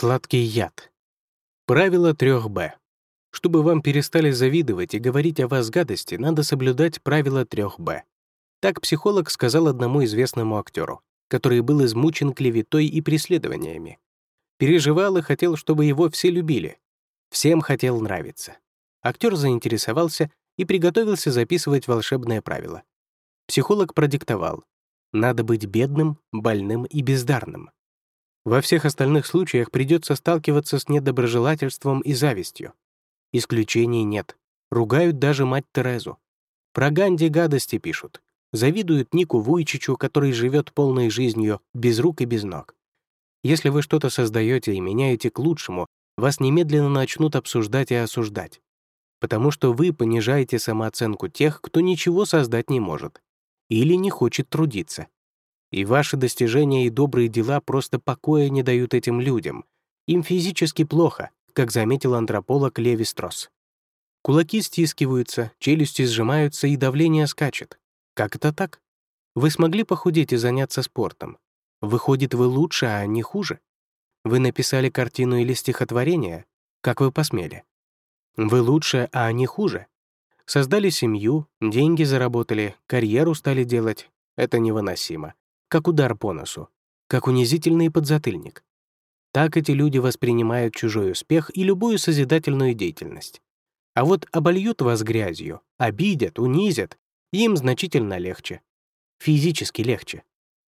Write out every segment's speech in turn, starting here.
Сладкий яд. Правило 3Б. Чтобы вам перестали завидовать и говорить о вас гадости, надо соблюдать правило 3Б. Так психолог сказал одному известному актеру, который был измучен клеветой и преследованиями. Переживал и хотел, чтобы его все любили. Всем хотел нравиться. Актер заинтересовался и приготовился записывать волшебное правило. Психолог продиктовал. Надо быть бедным, больным и бездарным. Во всех остальных случаях придется сталкиваться с недоброжелательством и завистью. Исключений нет. Ругают даже мать Терезу. Про Ганди гадости пишут. Завидуют Нику Вуйчичу, который живет полной жизнью, без рук и без ног. Если вы что-то создаете и меняете к лучшему, вас немедленно начнут обсуждать и осуждать. Потому что вы понижаете самооценку тех, кто ничего создать не может или не хочет трудиться. И ваши достижения и добрые дела просто покоя не дают этим людям. Им физически плохо, как заметил антрополог Леви Стросс. Кулаки стискиваются, челюсти сжимаются и давление скачет. Как это так? Вы смогли похудеть и заняться спортом. Выходит, вы лучше, а не хуже. Вы написали картину или стихотворение? Как вы посмели? Вы лучше, а не хуже. Создали семью, деньги заработали, карьеру стали делать. Это невыносимо как удар по носу, как унизительный подзатыльник. Так эти люди воспринимают чужой успех и любую созидательную деятельность. А вот обольют вас грязью, обидят, унизят, им значительно легче. Физически легче.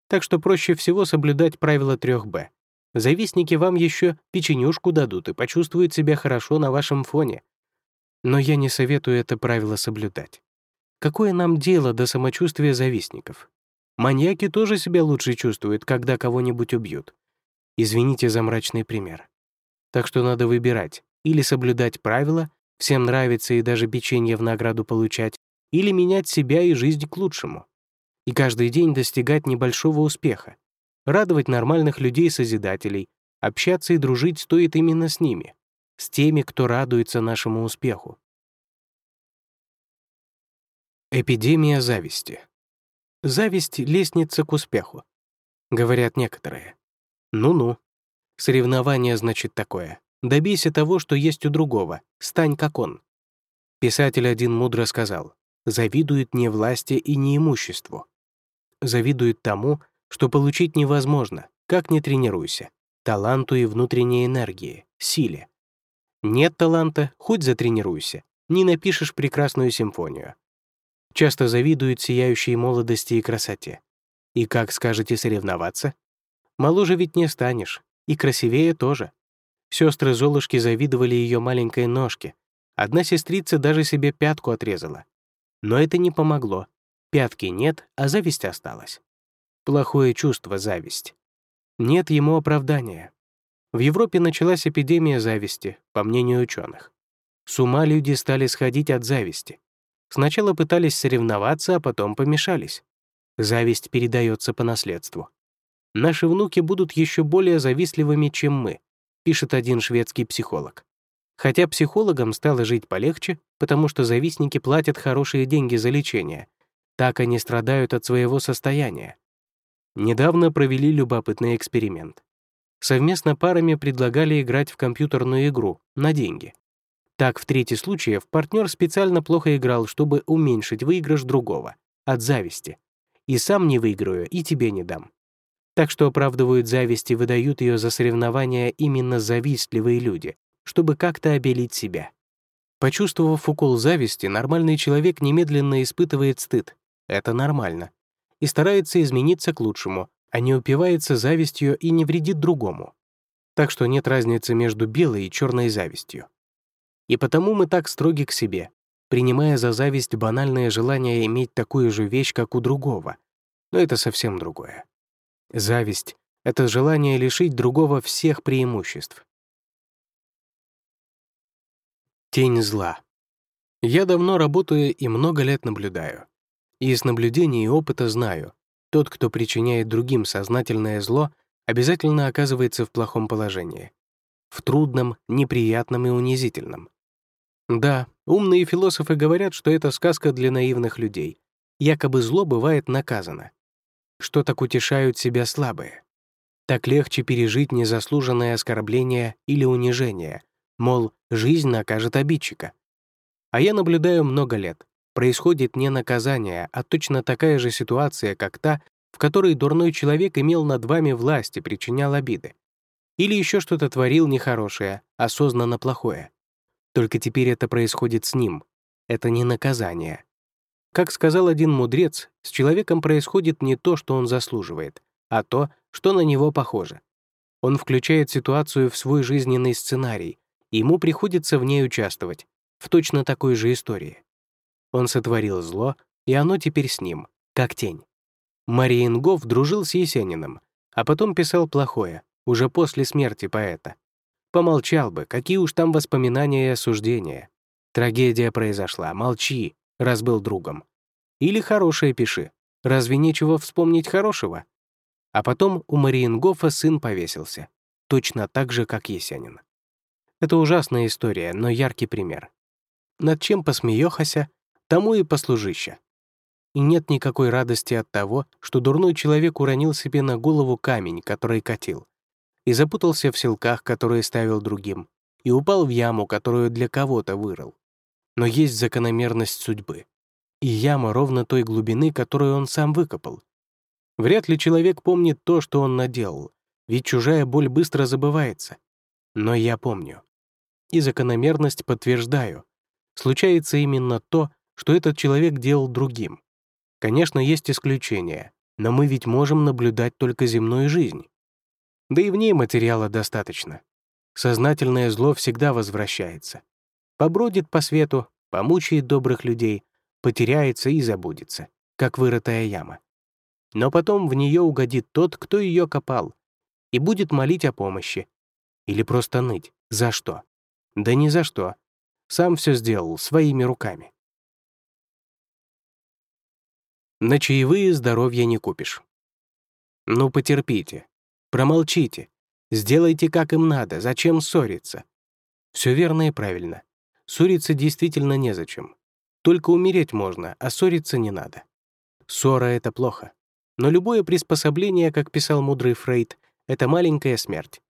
Так что проще всего соблюдать правило 3Б. Завистники вам еще печенюшку дадут и почувствуют себя хорошо на вашем фоне. Но я не советую это правило соблюдать. Какое нам дело до самочувствия завистников? Маньяки тоже себя лучше чувствуют, когда кого-нибудь убьют. Извините за мрачный пример. Так что надо выбирать. Или соблюдать правила, всем нравится и даже печенье в награду получать, или менять себя и жизнь к лучшему. И каждый день достигать небольшого успеха. Радовать нормальных людей-созидателей, общаться и дружить стоит именно с ними, с теми, кто радуется нашему успеху. Эпидемия зависти. Зависть — лестница к успеху. Говорят некоторые. Ну-ну. Соревнование значит такое. Добейся того, что есть у другого. Стань как он. Писатель один мудро сказал. Завидует не власти и не имуществу. Завидует тому, что получить невозможно, как не тренируйся. Таланту и внутренней энергии, силе. Нет таланта, хоть затренируйся. Не напишешь прекрасную симфонию часто завидуют сияющей молодости и красоте. И как скажете соревноваться? Моложе ведь не станешь, и красивее тоже. Сестры Золушки завидовали ее маленькой ножке. Одна сестрица даже себе пятку отрезала. Но это не помогло. Пятки нет, а зависть осталась. Плохое чувство — зависть. Нет ему оправдания. В Европе началась эпидемия зависти, по мнению ученых. С ума люди стали сходить от зависти. Сначала пытались соревноваться, а потом помешались. Зависть передается по наследству. Наши внуки будут еще более завистливыми, чем мы, пишет один шведский психолог. Хотя психологам стало жить полегче, потому что завистники платят хорошие деньги за лечение. Так они страдают от своего состояния. Недавно провели любопытный эксперимент. Совместно парами предлагали играть в компьютерную игру на деньги. Так, в трети случаев партнер специально плохо играл, чтобы уменьшить выигрыш другого, от зависти. И сам не выиграю, и тебе не дам. Так что оправдывают зависть и выдают ее за соревнования именно завистливые люди, чтобы как-то обелить себя. Почувствовав укол зависти, нормальный человек немедленно испытывает стыд. Это нормально. И старается измениться к лучшему, а не упивается завистью и не вредит другому. Так что нет разницы между белой и черной завистью. И потому мы так строги к себе, принимая за зависть банальное желание иметь такую же вещь, как у другого. Но это совсем другое. Зависть — это желание лишить другого всех преимуществ. Тень зла. Я давно работаю и много лет наблюдаю. И из наблюдений и опыта знаю, тот, кто причиняет другим сознательное зло, обязательно оказывается в плохом положении. В трудном, неприятном и унизительном. Да, умные философы говорят, что это сказка для наивных людей. Якобы зло бывает наказано. Что так утешают себя слабые? Так легче пережить незаслуженное оскорбление или унижение, мол, жизнь накажет обидчика. А я наблюдаю много лет. Происходит не наказание, а точно такая же ситуация, как та, в которой дурной человек имел над вами власть и причинял обиды. Или еще что-то творил нехорошее, осознанно плохое. Только теперь это происходит с ним. Это не наказание. Как сказал один мудрец, с человеком происходит не то, что он заслуживает, а то, что на него похоже. Он включает ситуацию в свой жизненный сценарий, и ему приходится в ней участвовать, в точно такой же истории. Он сотворил зло, и оно теперь с ним, как тень. Мариенгоф дружил с Есениным, а потом писал плохое, уже после смерти поэта. Помолчал бы, какие уж там воспоминания и осуждения. Трагедия произошла, молчи, раз был другом. Или хорошее пиши, разве нечего вспомнить хорошего? А потом у Мариенгофа сын повесился, точно так же, как Есенин. Это ужасная история, но яркий пример. Над чем посмеёхася, тому и послужища. И нет никакой радости от того, что дурной человек уронил себе на голову камень, который катил и запутался в селках, которые ставил другим, и упал в яму, которую для кого-то вырыл. Но есть закономерность судьбы. И яма ровно той глубины, которую он сам выкопал. Вряд ли человек помнит то, что он наделал, ведь чужая боль быстро забывается. Но я помню. И закономерность подтверждаю. Случается именно то, что этот человек делал другим. Конечно, есть исключения, но мы ведь можем наблюдать только земную жизнь. Да и в ней материала достаточно. Сознательное зло всегда возвращается. Побродит по свету, помучает добрых людей, потеряется и забудется, как вырытая яма. Но потом в нее угодит тот, кто ее копал, и будет молить о помощи. Или просто ныть. За что? Да ни за что. Сам все сделал своими руками. На чаевые здоровья не купишь. Ну, потерпите. Промолчите. Сделайте, как им надо. Зачем ссориться? Все верно и правильно. Ссориться действительно незачем. Только умереть можно, а ссориться не надо. Ссора — это плохо. Но любое приспособление, как писал мудрый Фрейд, — это маленькая смерть.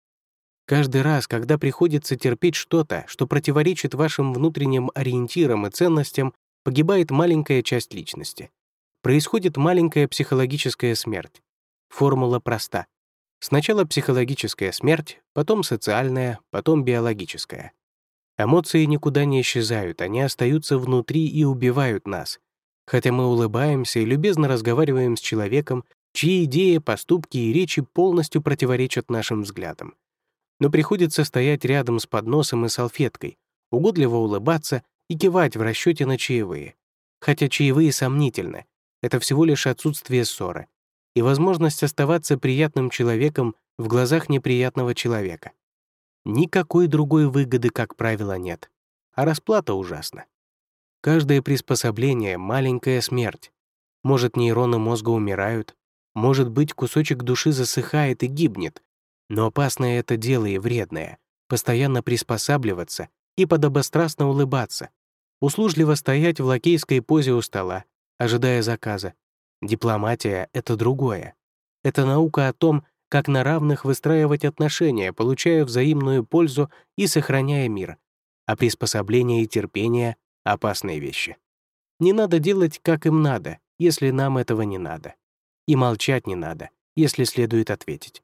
Каждый раз, когда приходится терпеть что-то, что противоречит вашим внутренним ориентирам и ценностям, погибает маленькая часть личности. Происходит маленькая психологическая смерть. Формула проста. Сначала психологическая смерть, потом социальная, потом биологическая. Эмоции никуда не исчезают, они остаются внутри и убивают нас. Хотя мы улыбаемся и любезно разговариваем с человеком, чьи идеи, поступки и речи полностью противоречат нашим взглядам. Но приходится стоять рядом с подносом и салфеткой, угодливо улыбаться и кивать в расчете на чаевые. Хотя чаевые сомнительны, это всего лишь отсутствие ссоры, и возможность оставаться приятным человеком в глазах неприятного человека. Никакой другой выгоды, как правило, нет. А расплата ужасна. Каждое приспособление — маленькая смерть. Может, нейроны мозга умирают, может быть, кусочек души засыхает и гибнет, но опасное это дело и вредное — постоянно приспосабливаться и подобострастно улыбаться, услужливо стоять в лакейской позе у стола, ожидая заказа, Дипломатия — это другое. Это наука о том, как на равных выстраивать отношения, получая взаимную пользу и сохраняя мир. А приспособление и терпение — опасные вещи. Не надо делать, как им надо, если нам этого не надо. И молчать не надо, если следует ответить.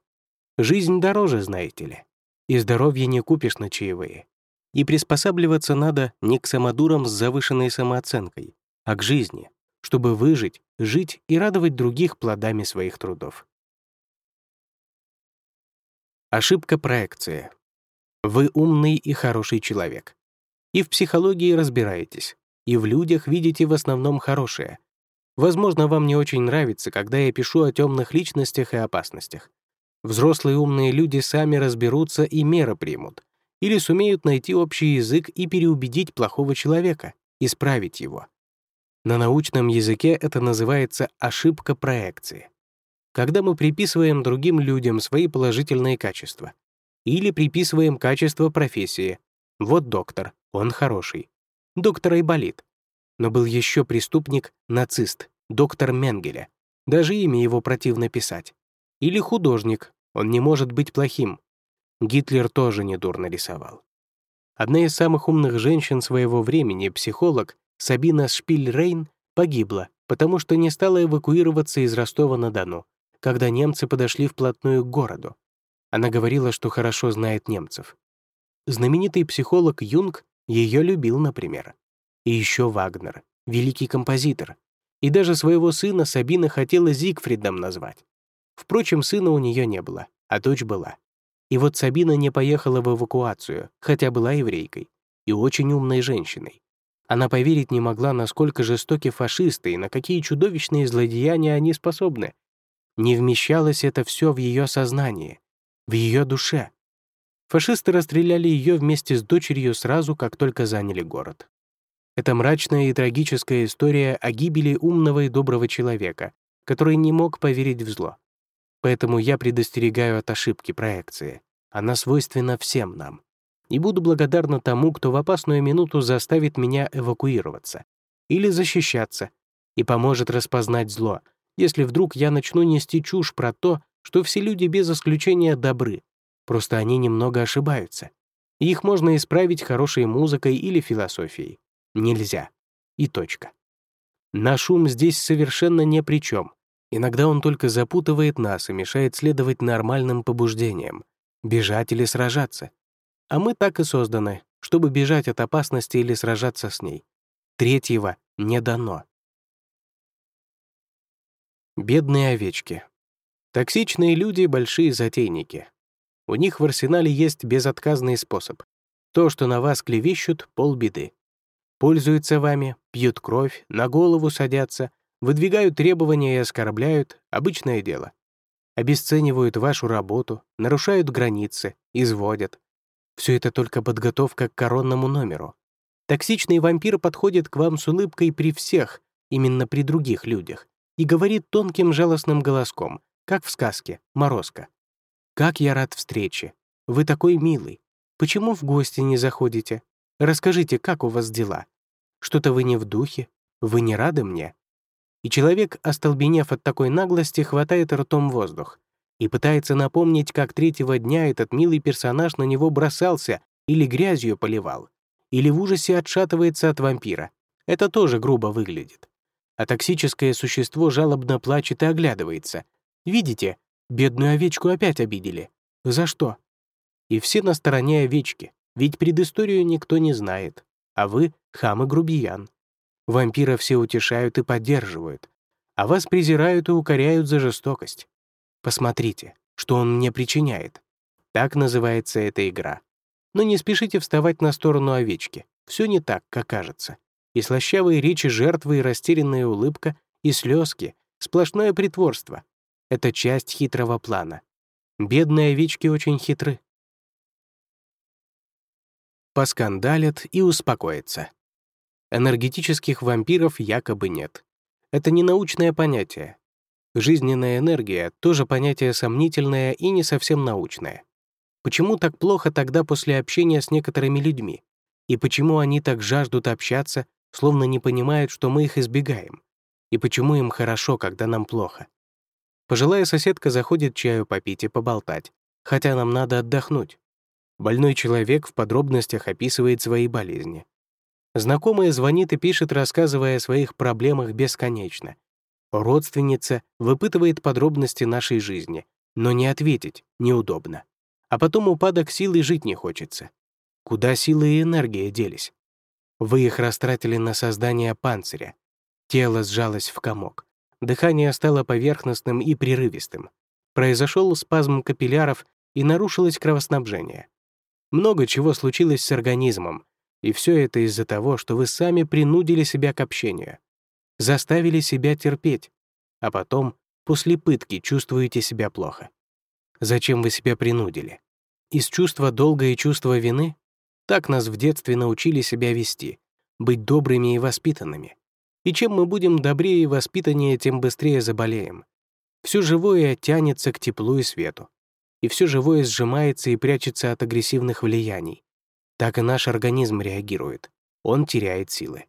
Жизнь дороже, знаете ли. И здоровье не купишь на чаевые. И приспосабливаться надо не к самодурам с завышенной самооценкой, а к жизни, чтобы выжить, жить и радовать других плодами своих трудов. Ошибка проекции. Вы умный и хороший человек. И в психологии разбираетесь, и в людях видите в основном хорошее. Возможно, вам не очень нравится, когда я пишу о темных личностях и опасностях. Взрослые умные люди сами разберутся и меры примут, или сумеют найти общий язык и переубедить плохого человека, исправить его. На научном языке это называется ошибка проекции. Когда мы приписываем другим людям свои положительные качества. Или приписываем качество профессии. Вот доктор, он хороший. Доктор Айболит. Но был еще преступник, нацист, доктор Менгеля. Даже имя его противно писать. Или художник, Он не может быть плохим. Гитлер тоже недурно рисовал. Одна из самых умных женщин своего времени, психолог Сабина Шпильрейн, погибла, потому что не стала эвакуироваться из Ростова-на-Дону, когда немцы подошли вплотную к городу. Она говорила, что хорошо знает немцев. Знаменитый психолог Юнг ее любил, например. И еще Вагнер, великий композитор. И даже своего сына Сабина хотела Зигфридом назвать. Впрочем, сына у нее не было, а дочь была. И вот Сабина не поехала в эвакуацию, хотя была еврейкой, и очень умной женщиной. Она поверить не могла, насколько жестоки фашисты и на какие чудовищные злодеяния они способны. Не вмещалось это все в ее сознании, в ее душе. Фашисты расстреляли ее вместе с дочерью сразу, как только заняли город. Это мрачная и трагическая история о гибели умного и доброго человека, который не мог поверить в зло. Поэтому я предостерегаю от ошибки проекции. Она свойственна всем нам и буду благодарна тому, кто в опасную минуту заставит меня эвакуироваться или защищаться и поможет распознать зло, если вдруг я начну нести чушь про то, что все люди без исключения добры, просто они немного ошибаются. И их можно исправить хорошей музыкой или философией. Нельзя. И точка. Наш ум здесь совершенно ни при чем. Иногда он только запутывает нас и мешает следовать нормальным побуждениям, бежать или сражаться, а мы так и созданы, чтобы бежать от опасности или сражаться с ней. Третьего не дано. Бедные овечки. Токсичные люди — большие затейники. У них в арсенале есть безотказный способ. То, что на вас клевещут — полбеды. Пользуются вами, пьют кровь, на голову садятся, выдвигают требования и оскорбляют — обычное дело. Обесценивают вашу работу, нарушают границы, изводят, все это только подготовка к коронному номеру. Токсичный вампир подходит к вам с улыбкой при всех, именно при других людях, и говорит тонким жалостным голоском, как в сказке «Морозко». «Как я рад встрече! Вы такой милый! Почему в гости не заходите? Расскажите, как у вас дела? Что-то вы не в духе? Вы не рады мне?» И человек, остолбенев от такой наглости, хватает ртом воздух и пытается напомнить, как третьего дня этот милый персонаж на него бросался или грязью поливал, или в ужасе отшатывается от вампира. Это тоже грубо выглядит. А токсическое существо жалобно плачет и оглядывается. Видите, бедную овечку опять обидели. За что? И все на стороне овечки, ведь предысторию никто не знает. А вы — хам и грубиян. Вампира все утешают и поддерживают, а вас презирают и укоряют за жестокость. Посмотрите, что он мне причиняет. Так называется эта игра. Но не спешите вставать на сторону овечки. Все не так, как кажется. И слащавые речи жертвы, и растерянная улыбка, и слезки, сплошное притворство. Это часть хитрого плана. Бедные овечки очень хитры. Поскандалят и успокоятся. Энергетических вампиров якобы нет. Это не научное понятие, Жизненная энергия — тоже понятие сомнительное и не совсем научное. Почему так плохо тогда после общения с некоторыми людьми? И почему они так жаждут общаться, словно не понимают, что мы их избегаем? И почему им хорошо, когда нам плохо? Пожилая соседка заходит чаю попить и поболтать, хотя нам надо отдохнуть. Больной человек в подробностях описывает свои болезни. Знакомая звонит и пишет, рассказывая о своих проблемах бесконечно — Родственница выпытывает подробности нашей жизни, но не ответить неудобно. А потом упадок силы жить не хочется. Куда силы и энергия делись? Вы их растратили на создание панциря. Тело сжалось в комок. Дыхание стало поверхностным и прерывистым. Произошел спазм капилляров и нарушилось кровоснабжение. Много чего случилось с организмом, и все это из-за того, что вы сами принудили себя к общению заставили себя терпеть, а потом, после пытки, чувствуете себя плохо. Зачем вы себя принудили? Из чувства долга и чувства вины? Так нас в детстве научили себя вести, быть добрыми и воспитанными. И чем мы будем добрее и воспитаннее, тем быстрее заболеем. Все живое тянется к теплу и свету. И все живое сжимается и прячется от агрессивных влияний. Так и наш организм реагирует. Он теряет силы.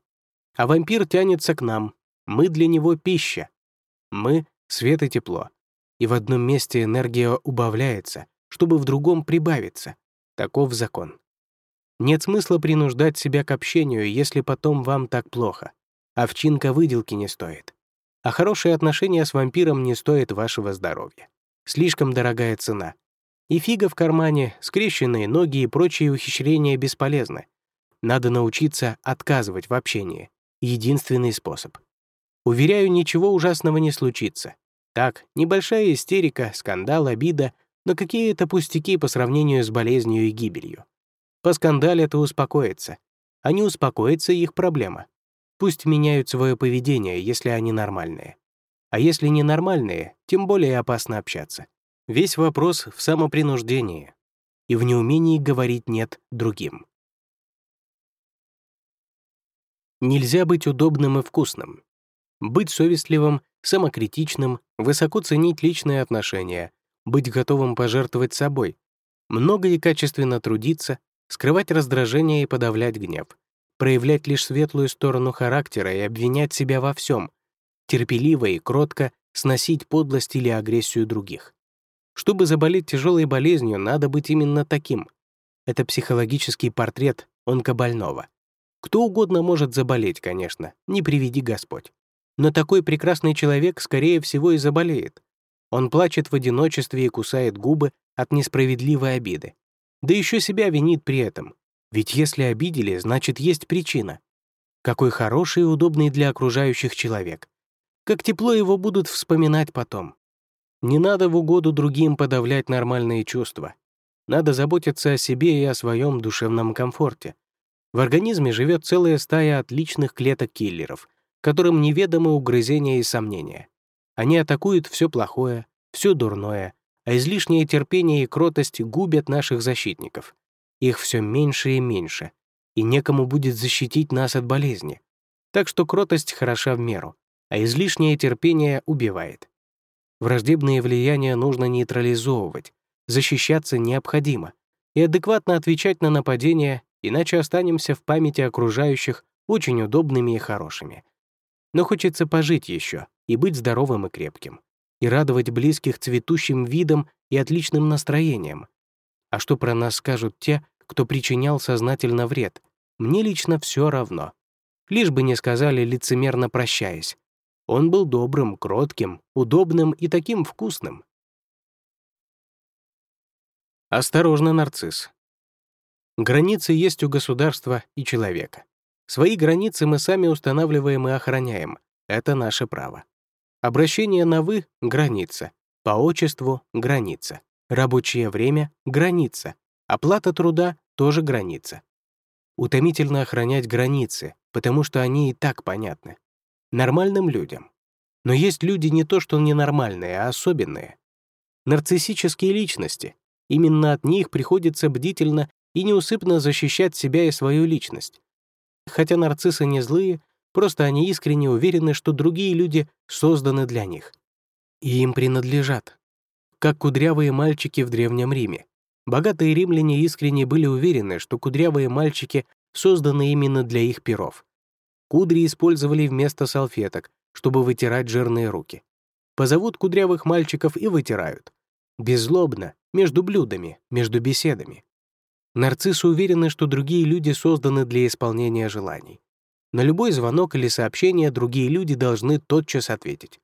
А вампир тянется к нам, мы для него пища. Мы — свет и тепло. и в одном месте энергия убавляется, чтобы в другом прибавиться. Таков закон. Нет смысла принуждать себя к общению, если потом вам так плохо. Овчинка выделки не стоит. А хорошие отношения с вампиром не стоят вашего здоровья. Слишком дорогая цена. И фига в кармане, скрещенные ноги и прочие ухищрения бесполезны. Надо научиться отказывать в общении. Единственный способ. Уверяю, ничего ужасного не случится. Так, небольшая истерика, скандал, обида, но какие это пустяки по сравнению с болезнью и гибелью. Поскандалят и успокоятся. А не успокоится их проблема. Пусть меняют свое поведение, если они нормальные. А если ненормальные, тем более опасно общаться. Весь вопрос в самопринуждении и в неумении говорить «нет» другим. Нельзя быть удобным и вкусным. Быть совестливым, самокритичным, высоко ценить личные отношения, быть готовым пожертвовать собой, много и качественно трудиться, скрывать раздражение и подавлять гнев, проявлять лишь светлую сторону характера и обвинять себя во всем, терпеливо и кротко сносить подлость или агрессию других. Чтобы заболеть тяжелой болезнью, надо быть именно таким. Это психологический портрет онкобольного. Кто угодно может заболеть, конечно, не приведи Господь. Но такой прекрасный человек, скорее всего, и заболеет. Он плачет в одиночестве и кусает губы от несправедливой обиды. Да еще себя винит при этом. Ведь если обидели, значит, есть причина. Какой хороший и удобный для окружающих человек. Как тепло его будут вспоминать потом. Не надо в угоду другим подавлять нормальные чувства. Надо заботиться о себе и о своем душевном комфорте. В организме живет целая стая отличных клеток-киллеров, которым неведомы угрызения и сомнения. Они атакуют все плохое, все дурное, а излишнее терпение и кротость губят наших защитников. Их все меньше и меньше, и некому будет защитить нас от болезни. Так что кротость хороша в меру, а излишнее терпение убивает. Враждебные влияния нужно нейтрализовывать, защищаться необходимо и адекватно отвечать на нападения, иначе останемся в памяти окружающих очень удобными и хорошими. Но хочется пожить еще и быть здоровым и крепким и радовать близких цветущим видом и отличным настроением. А что про нас скажут те, кто причинял сознательно вред? Мне лично все равно. Лишь бы не сказали, лицемерно прощаясь. Он был добрым, кротким, удобным и таким вкусным. Осторожно, нарцисс. Границы есть у государства и человека. Свои границы мы сами устанавливаем и охраняем. Это наше право. Обращение на «вы» — граница. По отчеству — граница. Рабочее время — граница. Оплата труда — тоже граница. Утомительно охранять границы, потому что они и так понятны. Нормальным людям. Но есть люди не то что ненормальные, а особенные. Нарциссические личности. Именно от них приходится бдительно и неусыпно защищать себя и свою личность. Хотя нарциссы не злые, Просто они искренне уверены, что другие люди созданы для них. И им принадлежат. Как кудрявые мальчики в Древнем Риме. Богатые римляне искренне были уверены, что кудрявые мальчики созданы именно для их перов. Кудри использовали вместо салфеток, чтобы вытирать жирные руки. Позовут кудрявых мальчиков и вытирают. Беззлобно, между блюдами, между беседами. Нарциссы уверены, что другие люди созданы для исполнения желаний. На любой звонок или сообщение другие люди должны тотчас ответить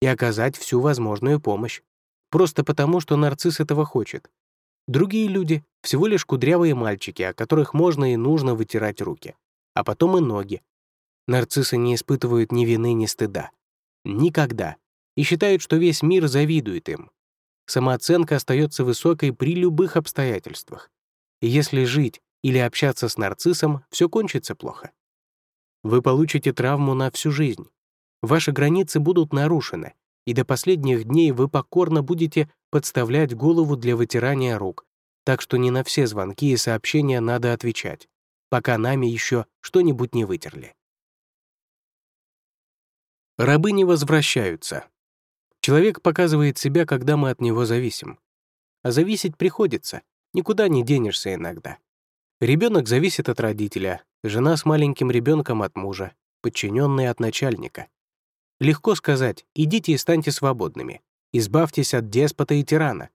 и оказать всю возможную помощь, просто потому, что нарцисс этого хочет. Другие люди — всего лишь кудрявые мальчики, о которых можно и нужно вытирать руки, а потом и ноги. Нарциссы не испытывают ни вины, ни стыда. Никогда. И считают, что весь мир завидует им. Самооценка остается высокой при любых обстоятельствах. Если жить или общаться с нарциссом, все кончится плохо. Вы получите травму на всю жизнь. Ваши границы будут нарушены, и до последних дней вы покорно будете подставлять голову для вытирания рук, так что не на все звонки и сообщения надо отвечать, пока нами еще что-нибудь не вытерли. Рабы не возвращаются. Человек показывает себя, когда мы от него зависим. А зависеть приходится, никуда не денешься иногда. Ребенок зависит от родителя, жена с маленьким ребенком от мужа, подчиненные от начальника. Легко сказать «идите и станьте свободными». Избавьтесь от деспота и тирана.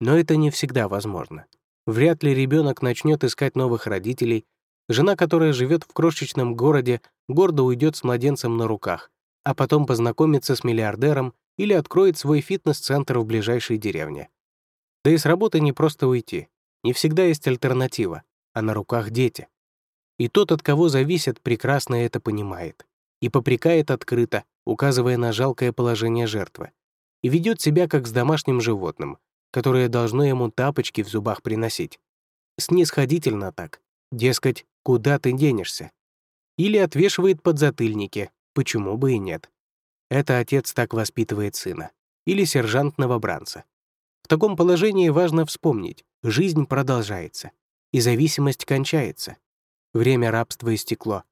Но это не всегда возможно. Вряд ли ребенок начнет искать новых родителей, жена, которая живет в крошечном городе, гордо уйдет с младенцем на руках, а потом познакомится с миллиардером или откроет свой фитнес-центр в ближайшей деревне. Да и с работы не просто уйти. Не всегда есть альтернатива, а на руках дети. И тот, от кого зависит, прекрасно это понимает. И попрекает открыто, указывая на жалкое положение жертвы. И ведет себя как с домашним животным, которое должно ему тапочки в зубах приносить. Снисходительно так. Дескать, куда ты денешься? Или отвешивает подзатыльники, почему бы и нет. Это отец так воспитывает сына. Или сержант новобранца. В таком положении важно вспомнить, жизнь продолжается, и зависимость кончается. Время рабства истекло.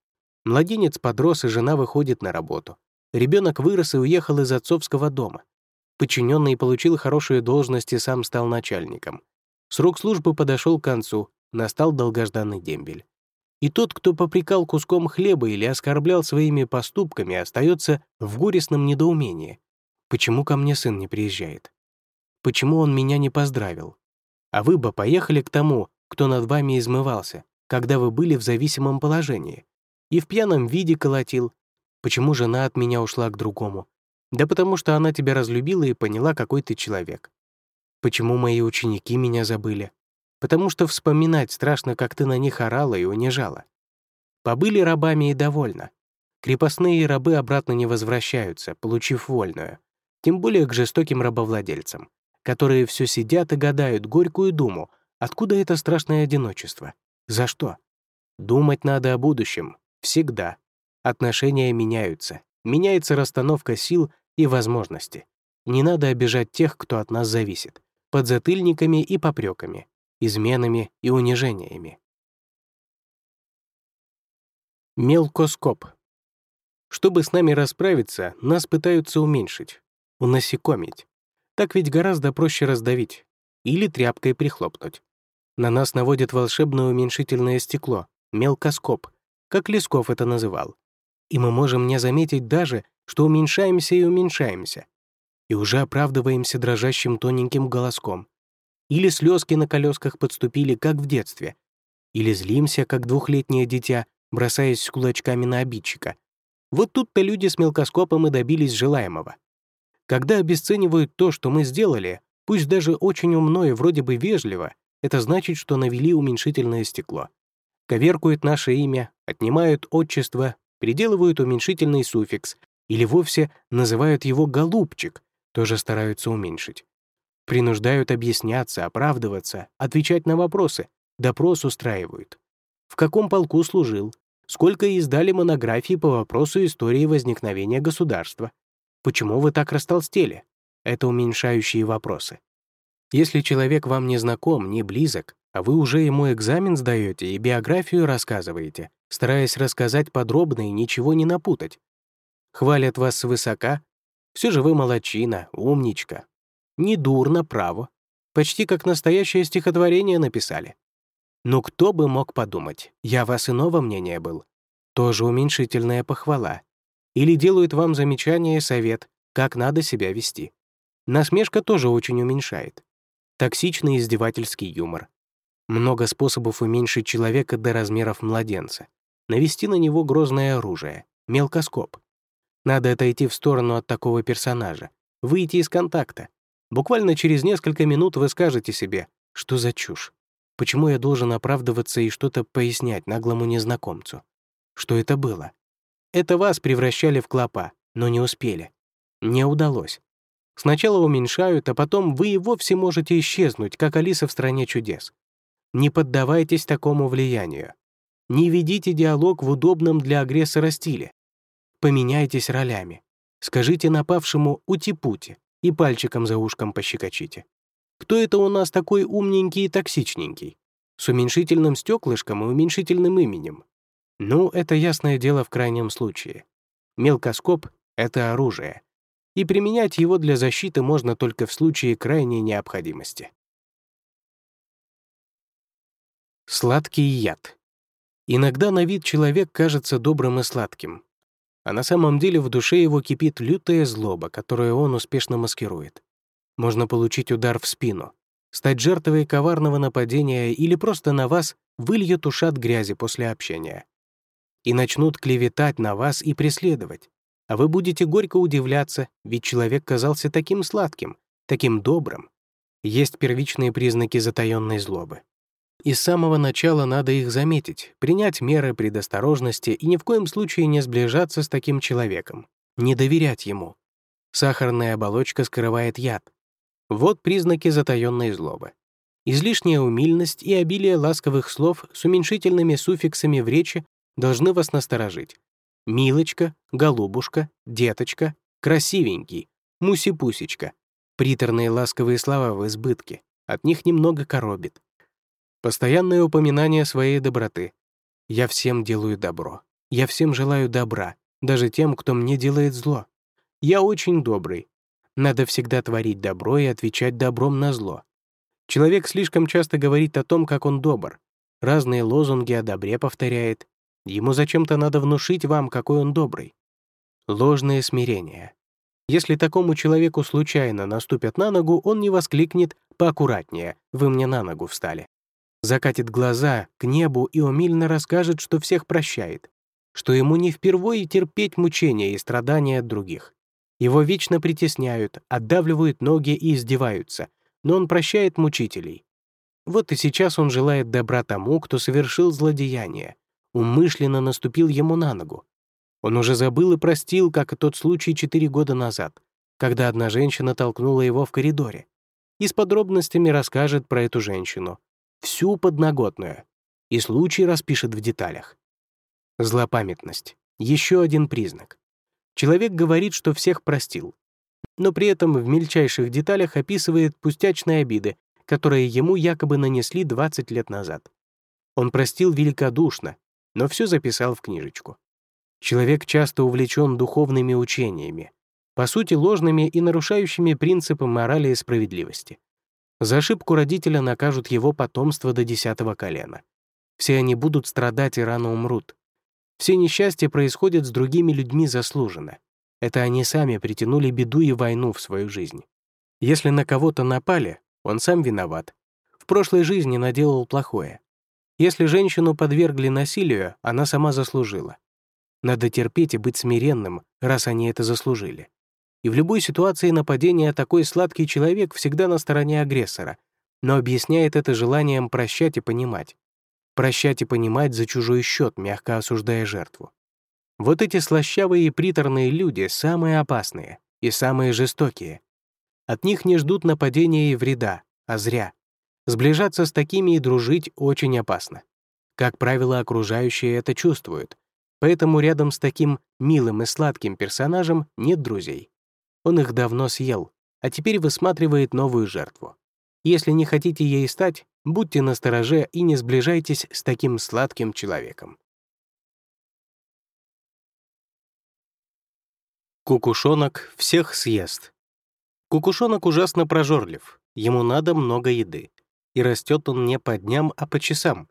Младенец подрос, и жена выходит на работу. Ребенок вырос и уехал из отцовского дома. Подчиненный получил хорошую должность и сам стал начальником. Срок службы подошел к концу, настал долгожданный дембель. И тот, кто попрекал куском хлеба или оскорблял своими поступками, остается в горестном недоумении. Почему ко мне сын не приезжает? Почему он меня не поздравил? А вы бы поехали к тому, кто над вами измывался, когда вы были в зависимом положении, и в пьяном виде колотил. Почему жена от меня ушла к другому? Да потому что она тебя разлюбила и поняла, какой ты человек. Почему мои ученики меня забыли? потому что вспоминать страшно, как ты на них орала и унижала. Побыли рабами и довольно. Крепостные рабы обратно не возвращаются, получив вольную. Тем более к жестоким рабовладельцам, которые все сидят и гадают горькую думу, откуда это страшное одиночество? За что? Думать надо о будущем. Всегда. Отношения меняются. Меняется расстановка сил и возможностей. Не надо обижать тех, кто от нас зависит, подзатыльниками и попреками изменами и унижениями. Мелкоскоп. Чтобы с нами расправиться, нас пытаются уменьшить, унасекомить. Так ведь гораздо проще раздавить или тряпкой прихлопнуть. На нас наводит волшебное уменьшительное стекло, мелкоскоп, как Лесков это называл. И мы можем не заметить даже, что уменьшаемся и уменьшаемся. И уже оправдываемся дрожащим тоненьким голоском. Или слезки на колесках подступили, как в детстве. Или злимся, как двухлетнее дитя, бросаясь с кулачками на обидчика. Вот тут-то люди с мелкоскопом и добились желаемого. Когда обесценивают то, что мы сделали, пусть даже очень умно и вроде бы вежливо, это значит, что навели уменьшительное стекло. Коверкуют наше имя, отнимают отчество, приделывают уменьшительный суффикс или вовсе называют его «голубчик», тоже стараются уменьшить. Принуждают объясняться, оправдываться, отвечать на вопросы, допрос устраивают. В каком полку служил? Сколько издали монографий по вопросу истории возникновения государства? Почему вы так растолстели? Это уменьшающие вопросы. Если человек вам не знаком, не близок, а вы уже ему экзамен сдаете и биографию рассказываете, стараясь рассказать подробно и ничего не напутать. Хвалят вас свысока. Все же вы молочина, умничка, Недурно, право. Почти как настоящее стихотворение написали. Но кто бы мог подумать, я вас иного мнения был. Тоже уменьшительная похвала. Или делают вам замечание и совет, как надо себя вести. Насмешка тоже очень уменьшает. Токсичный издевательский юмор. Много способов уменьшить человека до размеров младенца. Навести на него грозное оружие — мелкоскоп. Надо отойти в сторону от такого персонажа, выйти из контакта, Буквально через несколько минут вы скажете себе, что за чушь. Почему я должен оправдываться и что-то пояснять наглому незнакомцу? Что это было? Это вас превращали в клопа, но не успели. Не удалось. Сначала уменьшают, а потом вы и вовсе можете исчезнуть, как Алиса в «Стране чудес». Не поддавайтесь такому влиянию. Не ведите диалог в удобном для агрессора стиле. Поменяйтесь ролями. Скажите напавшему «ути-пути», и пальчиком за ушком пощекочите. Кто это у нас такой умненький и токсичненький? С уменьшительным стеклышком и уменьшительным именем. Ну, это ясное дело в крайнем случае. Мелкоскоп — это оружие. И применять его для защиты можно только в случае крайней необходимости. Сладкий яд. Иногда на вид человек кажется добрым и сладким, а на самом деле в душе его кипит лютая злоба, которую он успешно маскирует. Можно получить удар в спину, стать жертвой коварного нападения или просто на вас выльют ушат грязи после общения. И начнут клеветать на вас и преследовать. А вы будете горько удивляться, ведь человек казался таким сладким, таким добрым. Есть первичные признаки затаённой злобы. И с самого начала надо их заметить, принять меры предосторожности и ни в коем случае не сближаться с таким человеком, не доверять ему. Сахарная оболочка скрывает яд. Вот признаки затаённой злобы. Излишняя умильность и обилие ласковых слов с уменьшительными суффиксами в речи должны вас насторожить. Милочка, голубушка, деточка, красивенький, мусипусечка. Приторные ласковые слова в избытке. От них немного коробит. Постоянное упоминание своей доброты. Я всем делаю добро. Я всем желаю добра, даже тем, кто мне делает зло. Я очень добрый. Надо всегда творить добро и отвечать добром на зло. Человек слишком часто говорит о том, как он добр. Разные лозунги о добре повторяет. Ему зачем-то надо внушить вам, какой он добрый. Ложное смирение. Если такому человеку случайно наступят на ногу, он не воскликнет «поаккуратнее, вы мне на ногу встали» закатит глаза к небу и умильно расскажет, что всех прощает, что ему не впервые терпеть мучения и страдания от других. Его вечно притесняют, отдавливают ноги и издеваются, но он прощает мучителей. Вот и сейчас он желает добра тому, кто совершил злодеяние, умышленно наступил ему на ногу. Он уже забыл и простил, как и тот случай четыре года назад, когда одна женщина толкнула его в коридоре. И с подробностями расскажет про эту женщину, всю подноготную, и случай распишет в деталях. Злопамятность — еще один признак. Человек говорит, что всех простил, но при этом в мельчайших деталях описывает пустячные обиды, которые ему якобы нанесли 20 лет назад. Он простил великодушно, но все записал в книжечку. Человек часто увлечен духовными учениями, по сути ложными и нарушающими принципы морали и справедливости. За ошибку родителя накажут его потомство до десятого колена. Все они будут страдать и рано умрут. Все несчастья происходят с другими людьми заслуженно. Это они сами притянули беду и войну в свою жизнь. Если на кого-то напали, он сам виноват. В прошлой жизни наделал плохое. Если женщину подвергли насилию, она сама заслужила. Надо терпеть и быть смиренным, раз они это заслужили. И в любой ситуации нападения такой сладкий человек всегда на стороне агрессора, но объясняет это желанием прощать и понимать. Прощать и понимать за чужой счет, мягко осуждая жертву. Вот эти слащавые и приторные люди самые опасные и самые жестокие. От них не ждут нападения и вреда, а зря. Сближаться с такими и дружить очень опасно. Как правило, окружающие это чувствуют, поэтому рядом с таким милым и сладким персонажем нет друзей. Он их давно съел, а теперь высматривает новую жертву. Если не хотите ей стать, будьте настороже и не сближайтесь с таким сладким человеком. Кукушонок всех съест. Кукушонок ужасно прожорлив, ему надо много еды. И растет он не по дням, а по часам.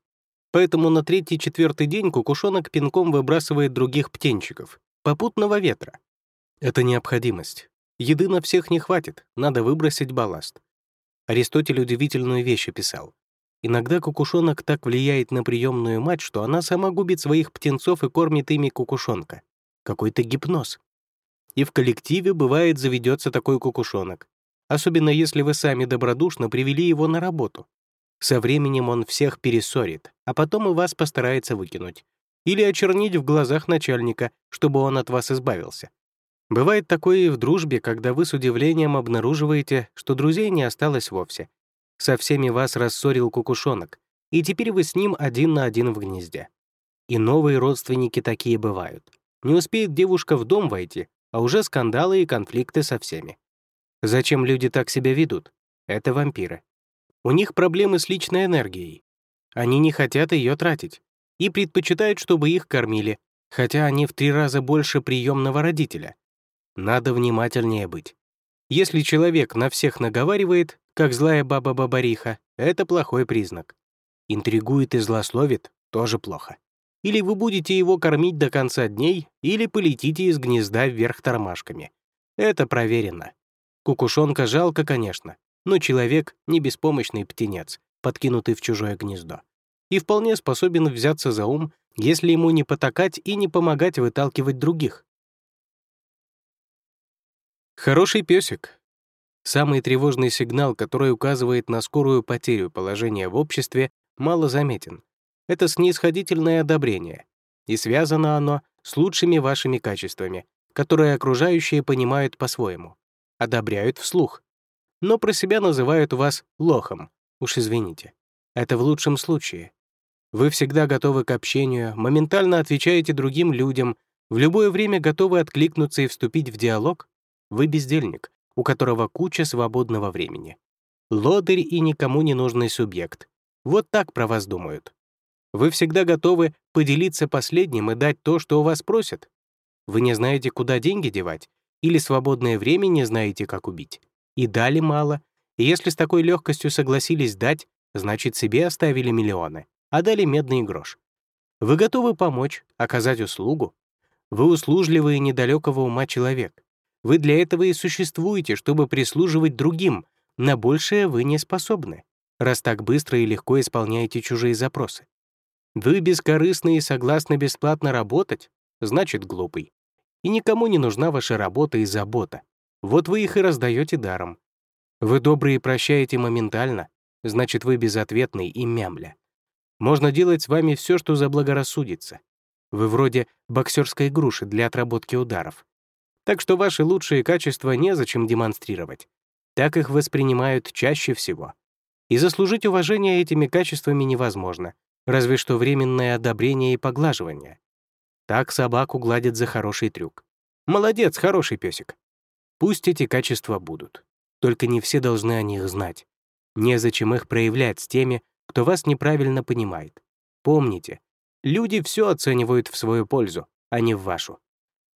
Поэтому на третий-четвертый день кукушонок пинком выбрасывает других птенчиков, попутного ветра. Это необходимость. Еды на всех не хватит, надо выбросить балласт. Аристотель удивительную вещь описал. Иногда кукушонок так влияет на приемную мать, что она сама губит своих птенцов и кормит ими кукушонка. Какой-то гипноз. И в коллективе, бывает, заведется такой кукушонок. Особенно если вы сами добродушно привели его на работу. Со временем он всех перессорит, а потом и вас постарается выкинуть. Или очернить в глазах начальника, чтобы он от вас избавился. Бывает такое и в дружбе, когда вы с удивлением обнаруживаете, что друзей не осталось вовсе. Со всеми вас рассорил кукушонок, и теперь вы с ним один на один в гнезде. И новые родственники такие бывают. Не успеет девушка в дом войти, а уже скандалы и конфликты со всеми. Зачем люди так себя ведут? Это вампиры. У них проблемы с личной энергией. Они не хотят ее тратить и предпочитают, чтобы их кормили, хотя они в три раза больше приемного родителя. Надо внимательнее быть. Если человек на всех наговаривает, как злая баба-бабариха, это плохой признак. Интригует и злословит — тоже плохо. Или вы будете его кормить до конца дней, или полетите из гнезда вверх тормашками. Это проверено. Кукушонка жалко, конечно, но человек — не беспомощный птенец, подкинутый в чужое гнездо, и вполне способен взяться за ум, если ему не потакать и не помогать выталкивать других. Хороший песик. Самый тревожный сигнал, который указывает на скорую потерю положения в обществе, мало заметен. Это снисходительное одобрение, и связано оно с лучшими вашими качествами, которые окружающие понимают по-своему, одобряют вслух, но про себя называют вас лохом, уж извините. Это в лучшем случае. Вы всегда готовы к общению, моментально отвечаете другим людям, в любое время готовы откликнуться и вступить в диалог. Вы бездельник, у которого куча свободного времени. Лодырь и никому не нужный субъект. Вот так про вас думают. Вы всегда готовы поделиться последним и дать то, что у вас просят. Вы не знаете, куда деньги девать, или свободное время не знаете, как убить. И дали мало, и если с такой легкостью согласились дать, значит, себе оставили миллионы, а дали медный грош. Вы готовы помочь, оказать услугу? Вы услужливый и недалекого ума человек. Вы для этого и существуете, чтобы прислуживать другим, на большее вы не способны, раз так быстро и легко исполняете чужие запросы. Вы бескорыстны и согласны бесплатно работать, значит, глупый. И никому не нужна ваша работа и забота. Вот вы их и раздаете даром. Вы добрые прощаете моментально, значит, вы безответный и мямля. Можно делать с вами все, что заблагорассудится. Вы вроде боксерской груши для отработки ударов. Так что ваши лучшие качества незачем демонстрировать. Так их воспринимают чаще всего. И заслужить уважение этими качествами невозможно, разве что временное одобрение и поглаживание. Так собаку гладят за хороший трюк. Молодец, хороший песик. Пусть эти качества будут. Только не все должны о них знать. Незачем их проявлять с теми, кто вас неправильно понимает. Помните, люди все оценивают в свою пользу, а не в вашу.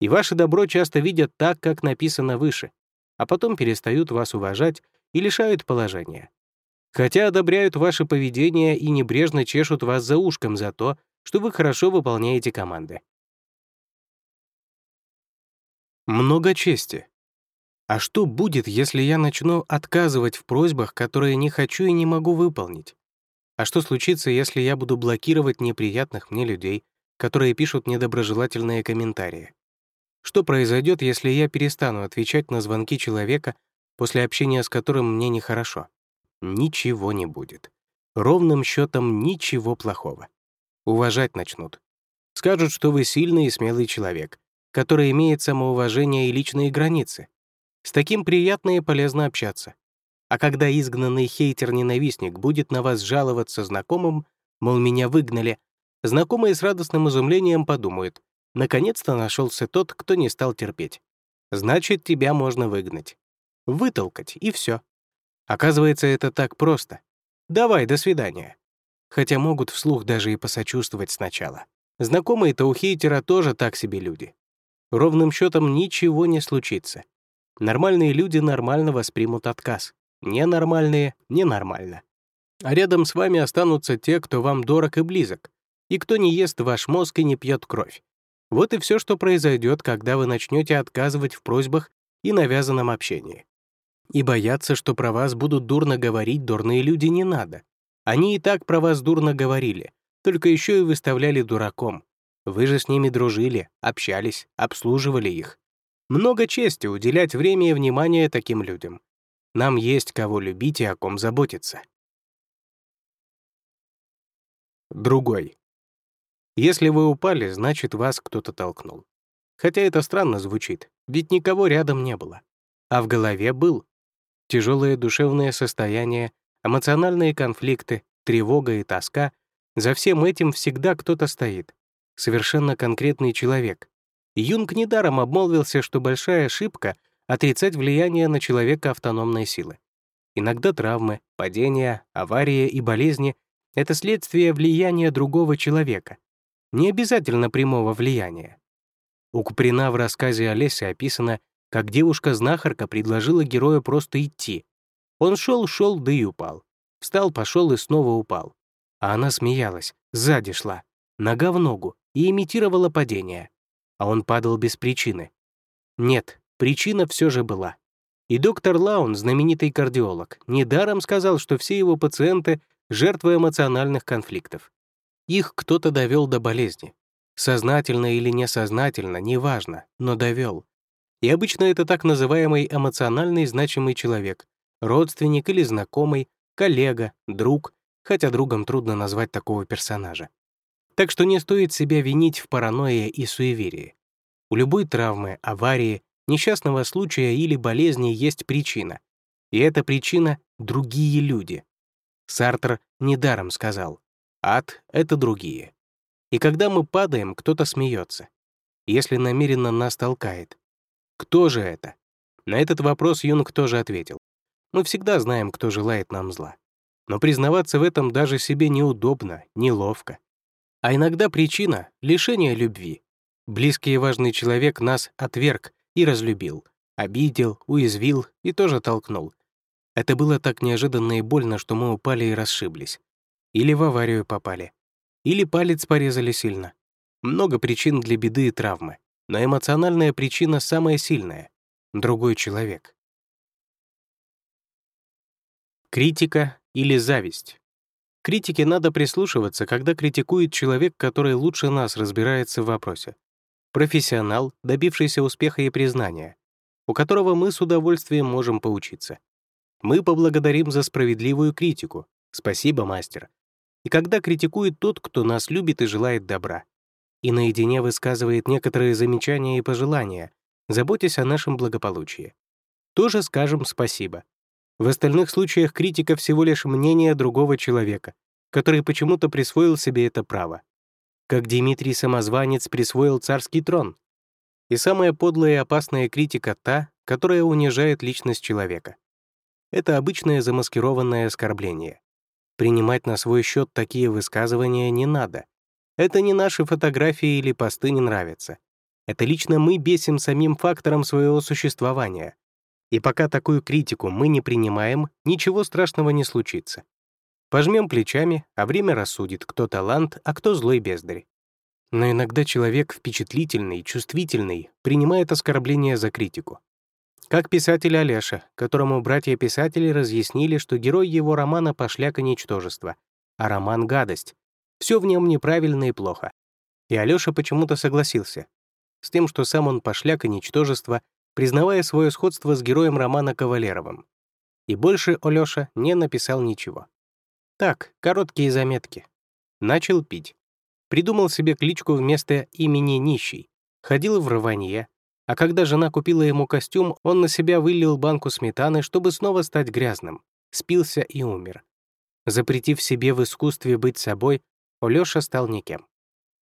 И ваше добро часто видят так, как написано выше, а потом перестают вас уважать и лишают положения. Хотя одобряют ваше поведение и небрежно чешут вас за ушком за то, что вы хорошо выполняете команды. Много чести. А что будет, если я начну отказывать в просьбах, которые не хочу и не могу выполнить? А что случится, если я буду блокировать неприятных мне людей, которые пишут недоброжелательные комментарии? Что произойдет, если я перестану отвечать на звонки человека, после общения с которым мне нехорошо? Ничего не будет. Ровным счетом ничего плохого. Уважать начнут. Скажут, что вы сильный и смелый человек, который имеет самоуважение и личные границы. С таким приятно и полезно общаться. А когда изгнанный хейтер-ненавистник будет на вас жаловаться знакомым, мол, меня выгнали, знакомые с радостным изумлением подумают, наконец-то нашелся тот, кто не стал терпеть. Значит, тебя можно выгнать. Вытолкать, и все. Оказывается, это так просто. Давай, до свидания. Хотя могут вслух даже и посочувствовать сначала. Знакомые-то у хейтера тоже так себе люди ровным счетом ничего не случится. Нормальные люди нормально воспримут отказ. Ненормальные — ненормально. А рядом с вами останутся те, кто вам дорог и близок, и кто не ест ваш мозг и не пьет кровь. Вот и все, что произойдет, когда вы начнете отказывать в просьбах и навязанном общении. И бояться, что про вас будут дурно говорить дурные люди, не надо. Они и так про вас дурно говорили, только еще и выставляли дураком, вы же с ними дружили, общались, обслуживали их. Много чести уделять время и внимание таким людям. Нам есть кого любить и о ком заботиться. Другой. Если вы упали, значит, вас кто-то толкнул. Хотя это странно звучит, ведь никого рядом не было. А в голове был. Тяжелое душевное состояние, эмоциональные конфликты, тревога и тоска — за всем этим всегда кто-то стоит, совершенно конкретный человек. Юнг недаром обмолвился, что большая ошибка — отрицать влияние на человека автономной силы. Иногда травмы, падения, аварии и болезни — это следствие влияния другого человека, не обязательно прямого влияния. У Куприна в рассказе Олеси описано, как девушка-знахарка предложила герою просто идти. Он шел, шел, да и упал. Встал, пошел и снова упал. А она смеялась, сзади шла, нога в ногу, и имитировала падение. А он падал без причины. Нет, причина все же была. И доктор Лаун, знаменитый кардиолог, недаром сказал, что все его пациенты — жертвы эмоциональных конфликтов. Их кто-то довел до болезни. Сознательно или несознательно, неважно, но довел. И обычно это так называемый эмоциональный значимый человек, родственник или знакомый, коллега, друг, хотя другом трудно назвать такого персонажа. Так что не стоит себя винить в паранойе и суеверии. У любой травмы, аварии, несчастного случая или болезни есть причина. И эта причина — другие люди. Сартр недаром сказал, ад — это другие. И когда мы падаем, кто-то смеется. Если намеренно нас толкает. Кто же это? На этот вопрос Юнг тоже ответил. Мы всегда знаем, кто желает нам зла. Но признаваться в этом даже себе неудобно, неловко. А иногда причина — лишение любви. Близкий и важный человек нас отверг и разлюбил, обидел, уязвил и тоже толкнул. Это было так неожиданно и больно, что мы упали и расшиблись. Или в аварию попали. Или палец порезали сильно. Много причин для беды и травмы. Но эмоциональная причина самая сильная — другой человек. Критика или зависть. Критике надо прислушиваться, когда критикует человек, который лучше нас разбирается в вопросе. Профессионал, добившийся успеха и признания, у которого мы с удовольствием можем поучиться. Мы поблагодарим за справедливую критику. Спасибо, мастер и когда критикует тот, кто нас любит и желает добра. И наедине высказывает некоторые замечания и пожелания, заботясь о нашем благополучии. Тоже скажем спасибо. В остальных случаях критика всего лишь мнение другого человека, который почему-то присвоил себе это право. Как Дмитрий Самозванец присвоил царский трон. И самая подлая и опасная критика та, которая унижает личность человека. Это обычное замаскированное оскорбление. Принимать на свой счет такие высказывания не надо. Это не наши фотографии или посты не нравятся. Это лично мы бесим самим фактором своего существования. И пока такую критику мы не принимаем, ничего страшного не случится. Пожмем плечами, а время рассудит, кто талант, а кто злой бездарь. Но иногда человек впечатлительный, чувствительный, принимает оскорбление за критику. Как писатель Олеша, которому братья-писатели разъяснили, что герой его романа — пошляка ничтожества, а роман — гадость. Все в нем неправильно и плохо. И Алёша почему-то согласился. С тем, что сам он пошляк и ничтожество, признавая свое сходство с героем романа Кавалеровым. И больше Алёша не написал ничего. Так, короткие заметки. Начал пить. Придумал себе кличку вместо имени Нищий. Ходил в рванье, а когда жена купила ему костюм, он на себя вылил банку сметаны, чтобы снова стать грязным. Спился и умер. Запретив себе в искусстве быть собой, Олёша стал никем.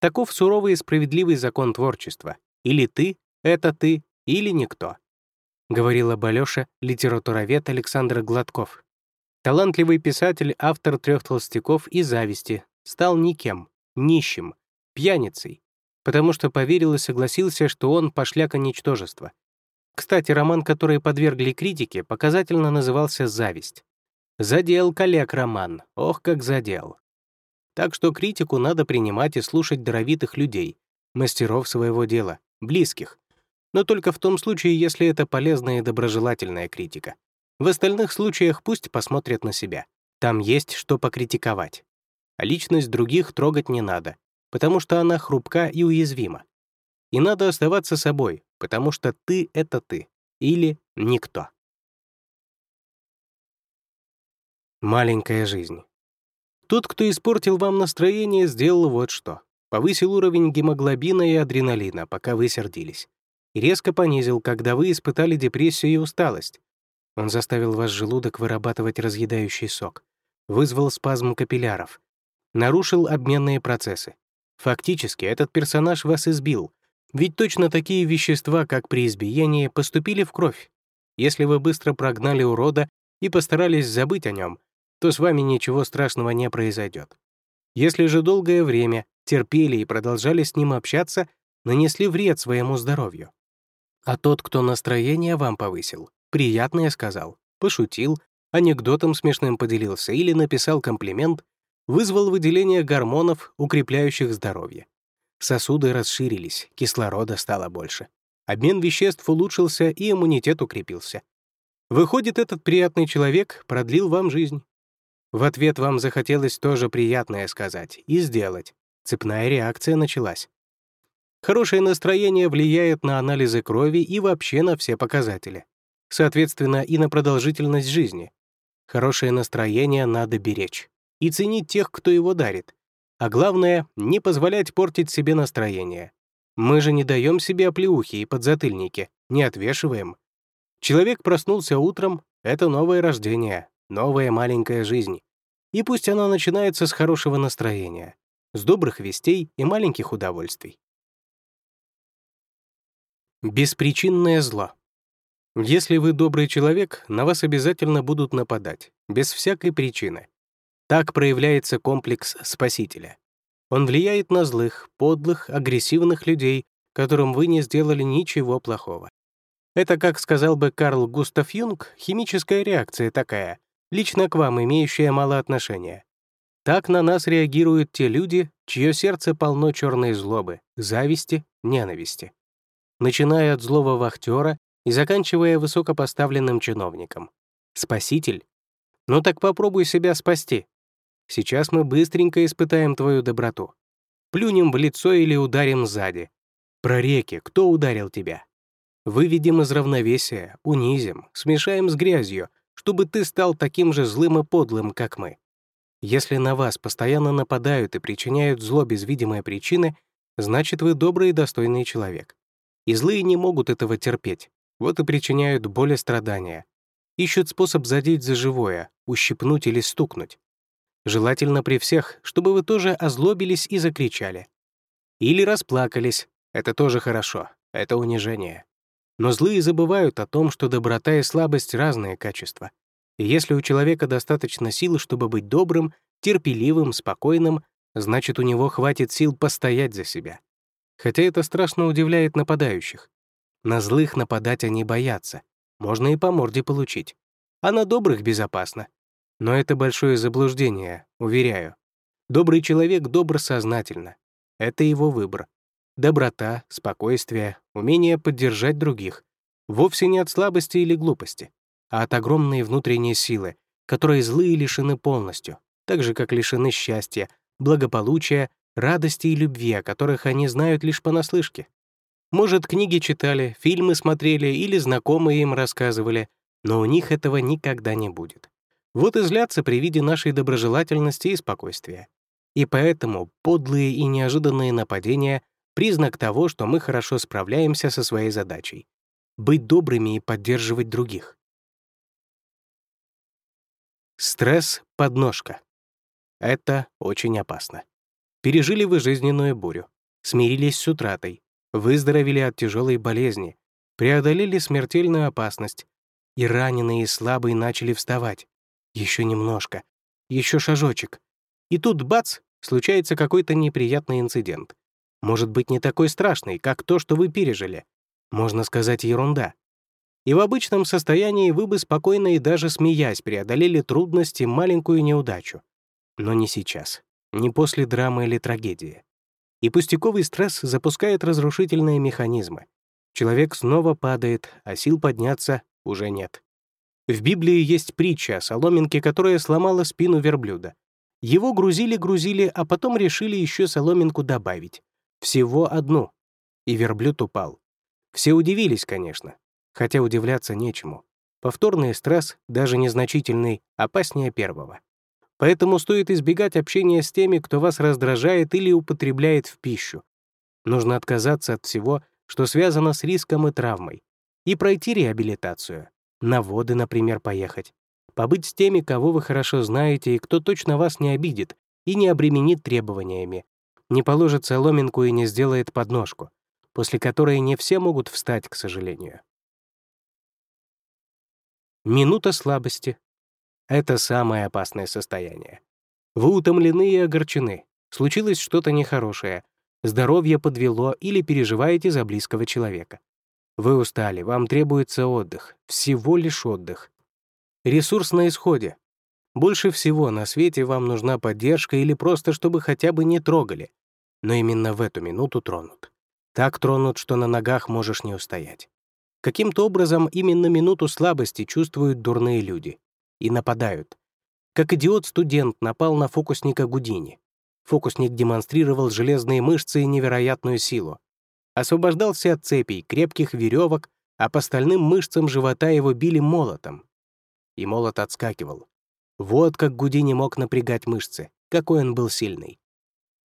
Таков суровый и справедливый закон творчества. Или ты — это ты, или никто. Говорил об Алёше литературовед Александр Гладков. Талантливый писатель, автор трех толстяков и «Зависти», стал никем, нищим, пьяницей, потому что поверил и согласился, что он пошляка ничтожества. Кстати, роман, который подвергли критике, показательно назывался «Зависть». Задел коллег роман, ох, как задел. Так что критику надо принимать и слушать даровитых людей, мастеров своего дела, близких. Но только в том случае, если это полезная и доброжелательная критика. В остальных случаях пусть посмотрят на себя. Там есть что покритиковать. А личность других трогать не надо потому что она хрупка и уязвима. И надо оставаться собой, потому что ты — это ты, или никто. Маленькая жизнь. Тот, кто испортил вам настроение, сделал вот что. Повысил уровень гемоглобина и адреналина, пока вы сердились. И резко понизил, когда вы испытали депрессию и усталость. Он заставил ваш желудок вырабатывать разъедающий сок, вызвал спазм капилляров, нарушил обменные процессы, Фактически, этот персонаж вас избил, ведь точно такие вещества, как при избиении, поступили в кровь. Если вы быстро прогнали урода и постарались забыть о нем, то с вами ничего страшного не произойдет. Если же долгое время терпели и продолжали с ним общаться, нанесли вред своему здоровью. А тот, кто настроение вам повысил, приятное сказал, пошутил, анекдотом смешным поделился или написал комплимент, вызвал выделение гормонов, укрепляющих здоровье. Сосуды расширились, кислорода стало больше. Обмен веществ улучшился и иммунитет укрепился. Выходит, этот приятный человек продлил вам жизнь. В ответ вам захотелось тоже приятное сказать и сделать. Цепная реакция началась. Хорошее настроение влияет на анализы крови и вообще на все показатели. Соответственно, и на продолжительность жизни. Хорошее настроение надо беречь и ценить тех, кто его дарит. А главное, не позволять портить себе настроение. Мы же не даем себе оплеухи и подзатыльники, не отвешиваем. Человек проснулся утром — это новое рождение, новая маленькая жизнь. И пусть она начинается с хорошего настроения, с добрых вестей и маленьких удовольствий. Беспричинное зло. Если вы добрый человек, на вас обязательно будут нападать, без всякой причины. Так проявляется комплекс спасителя. Он влияет на злых, подлых, агрессивных людей, которым вы не сделали ничего плохого. Это, как сказал бы Карл Густав Юнг, химическая реакция такая, лично к вам имеющая мало отношения. Так на нас реагируют те люди, чье сердце полно черной злобы, зависти, ненависти. Начиная от злого вахтера и заканчивая высокопоставленным чиновником. Спаситель? Ну так попробуй себя спасти. Сейчас мы быстренько испытаем твою доброту. Плюнем в лицо или ударим сзади. Про реки, кто ударил тебя? Выведем из равновесия, унизим, смешаем с грязью, чтобы ты стал таким же злым и подлым, как мы. Если на вас постоянно нападают и причиняют зло без видимой причины, значит, вы добрый и достойный человек. И злые не могут этого терпеть, вот и причиняют боль и страдания. Ищут способ задеть за живое, ущипнуть или стукнуть. Желательно при всех, чтобы вы тоже озлобились и закричали. Или расплакались. Это тоже хорошо. Это унижение. Но злые забывают о том, что доброта и слабость — разные качества. И если у человека достаточно сил, чтобы быть добрым, терпеливым, спокойным, значит, у него хватит сил постоять за себя. Хотя это страшно удивляет нападающих. На злых нападать они боятся. Можно и по морде получить. А на добрых безопасно. Но это большое заблуждение, уверяю. Добрый человек добр сознательно. Это его выбор. Доброта, спокойствие, умение поддержать других. Вовсе не от слабости или глупости, а от огромной внутренней силы, которой злые лишены полностью, так же, как лишены счастья, благополучия, радости и любви, о которых они знают лишь понаслышке. Может, книги читали, фильмы смотрели или знакомые им рассказывали, но у них этого никогда не будет. Вот и злятся при виде нашей доброжелательности и спокойствия. И поэтому подлые и неожиданные нападения — признак того, что мы хорошо справляемся со своей задачей — быть добрыми и поддерживать других. Стресс — подножка. Это очень опасно. Пережили вы жизненную бурю, смирились с утратой, выздоровели от тяжелой болезни, преодолели смертельную опасность, и раненые и слабые начали вставать. Еще немножко. Еще шажочек. И тут, бац, случается какой-то неприятный инцидент. Может быть, не такой страшный, как то, что вы пережили. Можно сказать, ерунда. И в обычном состоянии вы бы спокойно и даже смеясь преодолели трудности, маленькую неудачу. Но не сейчас. Не после драмы или трагедии. И пустяковый стресс запускает разрушительные механизмы. Человек снова падает, а сил подняться уже нет. В Библии есть притча о соломинке, которая сломала спину верблюда. Его грузили-грузили, а потом решили еще соломинку добавить. Всего одну. И верблюд упал. Все удивились, конечно. Хотя удивляться нечему. Повторный стресс, даже незначительный, опаснее первого. Поэтому стоит избегать общения с теми, кто вас раздражает или употребляет в пищу. Нужно отказаться от всего, что связано с риском и травмой, и пройти реабилитацию на воды, например, поехать. Побыть с теми, кого вы хорошо знаете и кто точно вас не обидит и не обременит требованиями, не положит соломинку и не сделает подножку, после которой не все могут встать, к сожалению. Минута слабости — это самое опасное состояние. Вы утомлены и огорчены, случилось что-то нехорошее, здоровье подвело или переживаете за близкого человека. Вы устали, вам требуется отдых, всего лишь отдых. Ресурс на исходе. Больше всего на свете вам нужна поддержка или просто, чтобы хотя бы не трогали. Но именно в эту минуту тронут. Так тронут, что на ногах можешь не устоять. Каким-то образом именно минуту слабости чувствуют дурные люди и нападают. Как идиот-студент напал на фокусника Гудини. Фокусник демонстрировал железные мышцы и невероятную силу. Освобождался от цепей, крепких веревок, а по стальным мышцам живота его били молотом. И молот отскакивал. Вот как Гудини мог напрягать мышцы, какой он был сильный.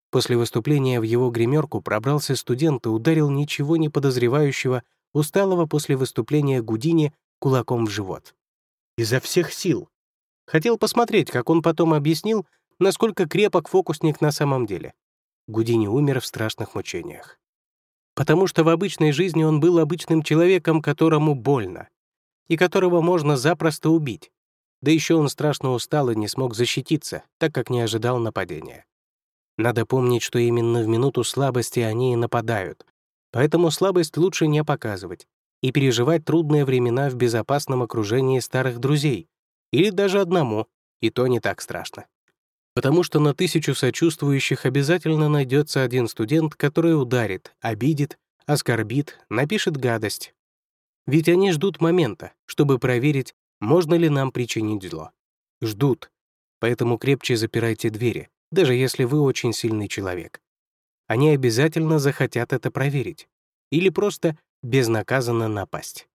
После выступления в его гримерку пробрался студент и ударил ничего не подозревающего, усталого после выступления Гудини кулаком в живот. Изо всех сил. Хотел посмотреть, как он потом объяснил, насколько крепок фокусник на самом деле. Гудини умер в страшных мучениях. Потому что в обычной жизни он был обычным человеком, которому больно, и которого можно запросто убить. Да еще он страшно устал и не смог защититься, так как не ожидал нападения. Надо помнить, что именно в минуту слабости они и нападают, поэтому слабость лучше не показывать и переживать трудные времена в безопасном окружении старых друзей, или даже одному, и то не так страшно потому что на тысячу сочувствующих обязательно найдется один студент, который ударит, обидит, оскорбит, напишет гадость. Ведь они ждут момента, чтобы проверить, можно ли нам причинить зло. Ждут. Поэтому крепче запирайте двери, даже если вы очень сильный человек. Они обязательно захотят это проверить. Или просто безнаказанно напасть.